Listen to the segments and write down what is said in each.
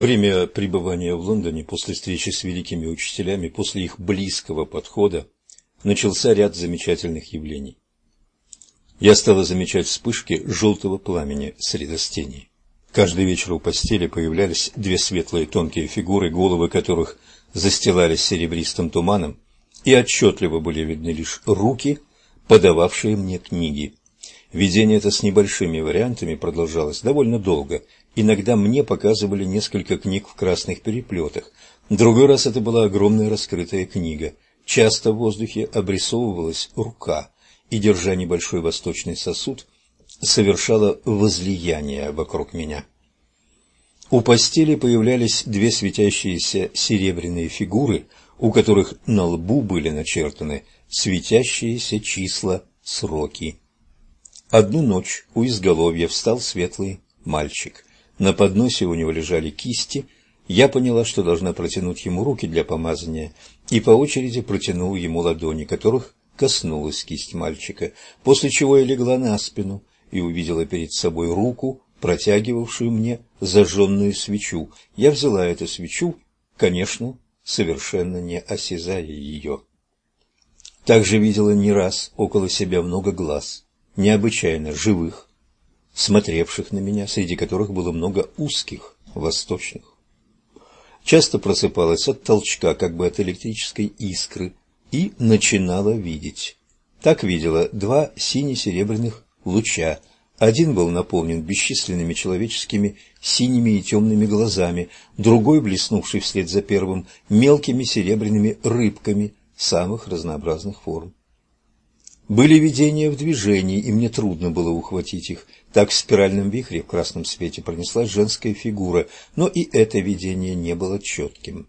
Время пребывания в Лондоне после встречи с великими учителями, после их близкого подхода, начался ряд замечательных явлений. Я стала замечать вспышки желтого пламени среди растений. Каждый вечер у постели появлялись две светлые тонкие фигуры, головы которых застилались серебристым туманом, и отчетливо были видны лишь руки, подававшие мне книги. Видение это с небольшими вариантами продолжалось довольно долго – Иногда мне показывали несколько книг в красных переплетах. Другой раз это была огромная раскрытая книга. Часто в воздухе обрисовывалась рука, и, держа небольшой восточный сосуд, совершала возлияние вокруг меня. У постели появлялись две светящиеся серебряные фигуры, у которых на лбу были начертаны светящиеся числа сроки. Одну ночь у изголовья встал светлый мальчик. На подносе у него лежали кисти. Я поняла, что должна протянуть ему руки для помазания, и по очереди протянула ему ладони, которых коснулась кисть мальчика, после чего я легла на спину и увидела перед собой руку, протягивавшую мне зажженную свечу. Я взяла эту свечу, конечно, совершенно не осязая ее. Также видела не раз около себя много глаз, необычайно живых, смотревших на меня, среди которых было много узких, восточных. Часто просыпалась от толчка, как бы от электрической искры, и начинала видеть. Так видела два сине-серебряных луча. Один был наполнен бесчисленными человеческими синими и темными глазами, другой, блеснувший вслед за первым, мелкими серебряными рыбками самых разнообразных форм. Были видения в движении, и мне трудно было ухватить их. Так в спиральном вихре в красном свете пронеслась женская фигура, но и это видение не было четким.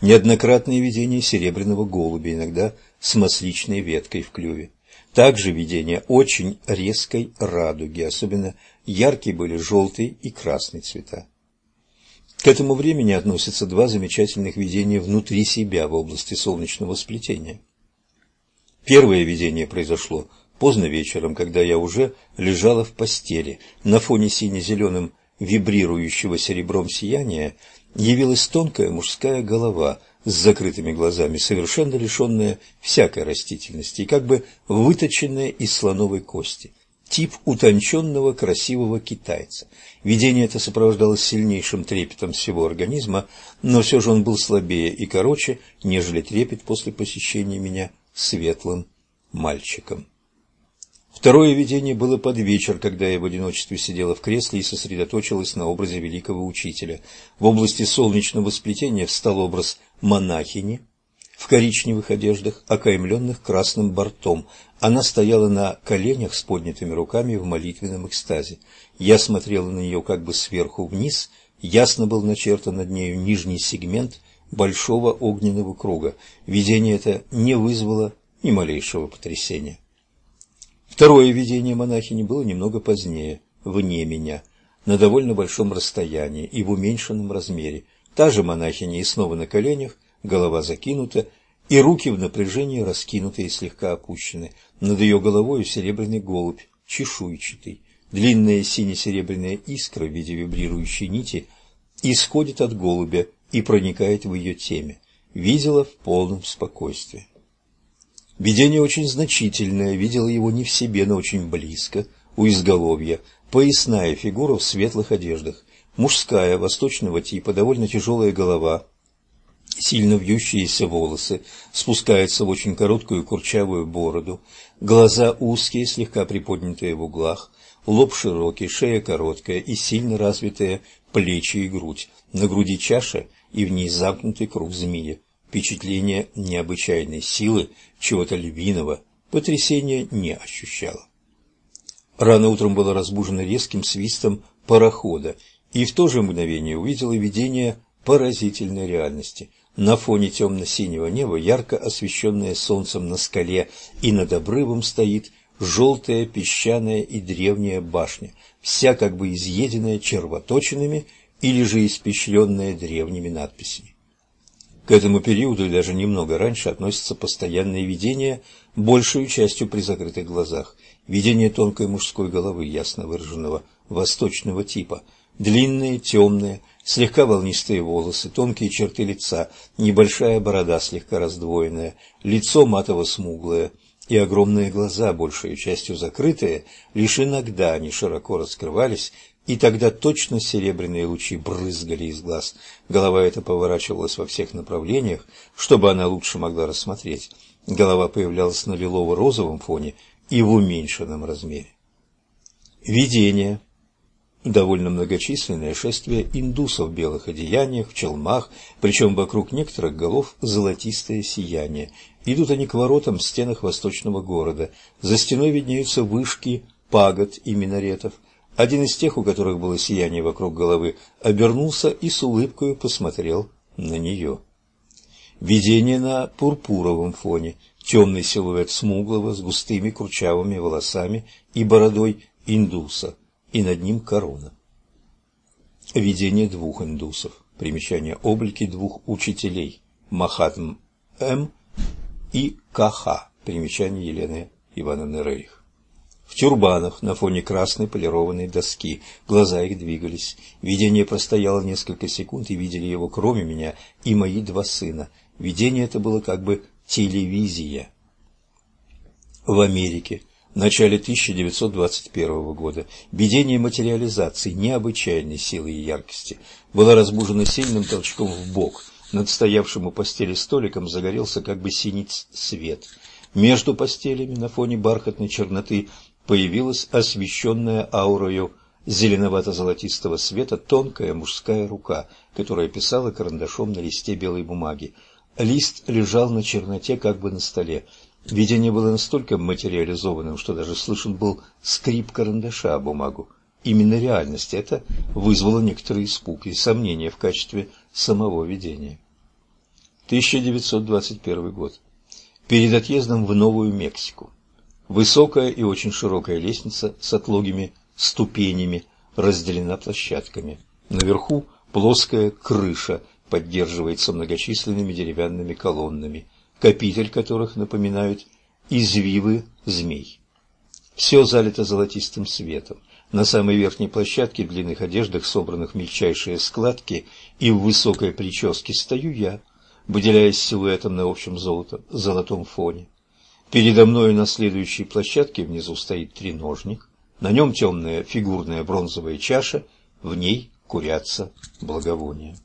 Неоднократные видения серебряного голубя, иногда с масличной веткой в клюве. Также видения очень резкой радуги, особенно яркие были желтый и красный цвета. К этому времени относятся два замечательных видения внутри себя в области солнечного сплетения. Первое видение произошло поздно вечером, когда я уже лежала в постели. На фоне сине-зеленым вибрирующего серебром сияния явилась тонкая мужская голова с закрытыми глазами, совершенно лишенная всякой растительности и как бы выточенная из слоновой кости. Тип утонченного красивого китайца. Видение это сопровождалось сильнейшим трепетом всего организма, но все же он был слабее и короче, нежели трепет после посещения меня светлым мальчиком. Второе видение было под вечер, когда я в одиночестве сидела в кресле и сосредоточилась на образе великого учителя. В области солнечного сплетения встал образ монахини в коричневых одеждах, окаймленных красным бортом. Она стояла на коленях с поднятыми руками в молитвенном экстазе. Я смотрела на нее как бы сверху вниз, ясно был начертан над нею нижний сегмент большого огненного круга. Видение это не вызвало ни малейшего потрясения. Второе видение монахини было немного позднее, вне меня, на довольно большом расстоянии и в уменьшенном размере. Та же монахиня и снова на коленях, голова закинута, и руки в напряжении раскинуты и слегка опущены. Над ее головой серебряный голубь, чешуйчатый. Длинная сине-серебряная искра в виде вибрирующей нити исходит от голубя и проникает в ее теме. Видела в полном спокойствии. Видение очень значительное, видела его не в себе, но очень близко, у изголовья, поясная фигура в светлых одеждах, мужская, восточного типа, довольно тяжелая голова, сильно вьющиеся волосы, спускаются в очень короткую курчавую бороду, глаза узкие, слегка приподнятые в углах, лоб широкий, шея короткая и сильно развитые плечи и грудь, на груди чаша и в ней замкнутый круг змея. Впечатление необычайной силы, чего-то львиного, потрясения не ощущала. Рано утром было разбужено резким свистом парохода, и в то же мгновение увидела видение поразительной реальности. На фоне темно-синего неба, ярко освещенное солнцем на скале, и над обрывом стоит желтая песчаная и древняя башня, вся как бы изъеденная червоточинами или же испещренная древними надписями. К этому периоду и даже немного раньше относятся постоянные видения, большую частью при закрытых глазах. Видение тонкой мужской головы, ясно выраженного восточного типа, длинные, темные, слегка волнистые волосы, тонкие черты лица, небольшая борода слегка раздвоенная, лицо матово-смуглое и огромные глаза, большей частью закрытые, лишь иногда они широко раскрывались, и тогда точно серебряные лучи брызгали из глаз. Голова эта поворачивалась во всех направлениях, чтобы она лучше могла рассмотреть. Голова появлялась на лилово-розовом фоне и в уменьшенном размере. Видение довольно многочисленное шествие индусов в белых одеяниях, в челмах, причем вокруг некоторых голов золотистое сияние. Идут они к воротам в стенах восточного города. За стеной виднеются вышки пагод и минаретов. Один из тех, у которых было сияние вокруг головы, обернулся и с улыбкой посмотрел на нее. Видение на пурпуровом фоне, темный силуэт смуглого с густыми курчавыми волосами и бородой индуса – и над ним корона. Видение двух индусов. Примечание облики двух учителей. Махатм М. и Каха. Примечание Елены Ивановны Рейх. В тюрбанах на фоне красной полированной доски. Глаза их двигались. Видение простояло несколько секунд, и видели его кроме меня и мои два сына. Видение это было как бы телевизия. В Америке в начале 1921 года видение материализации необычайной силы и яркости было разбужено сильным толчком в бок. Над стоявшим у постели столиком загорелся как бы синий свет. Между постелями на фоне бархатной черноты появилась освещенная аурою зеленовато-золотистого света тонкая мужская рука, которая писала карандашом на листе белой бумаги. Лист лежал на черноте как бы на столе. Видение было настолько материализованным, что даже слышен был скрип карандаша о бумагу. Именно реальность это вызвало некоторый испуг и сомнения в качестве самого видения. 1921 год. Перед отъездом в Новую Мексику. Высокая и очень широкая лестница с отлогими ступенями разделена площадками. Наверху плоская крыша поддерживается многочисленными деревянными колоннами капитель которых напоминают извивы змей. Все залито золотистым светом. На самой верхней площадке в длинных одеждах, собранных мельчайшие складки, и в высокой прическе стою я, выделяясь силуэтом на общем золото, золотом фоне. Передо мною на следующей площадке внизу стоит треножник, на нем темная фигурная бронзовая чаша, в ней курятся благовония.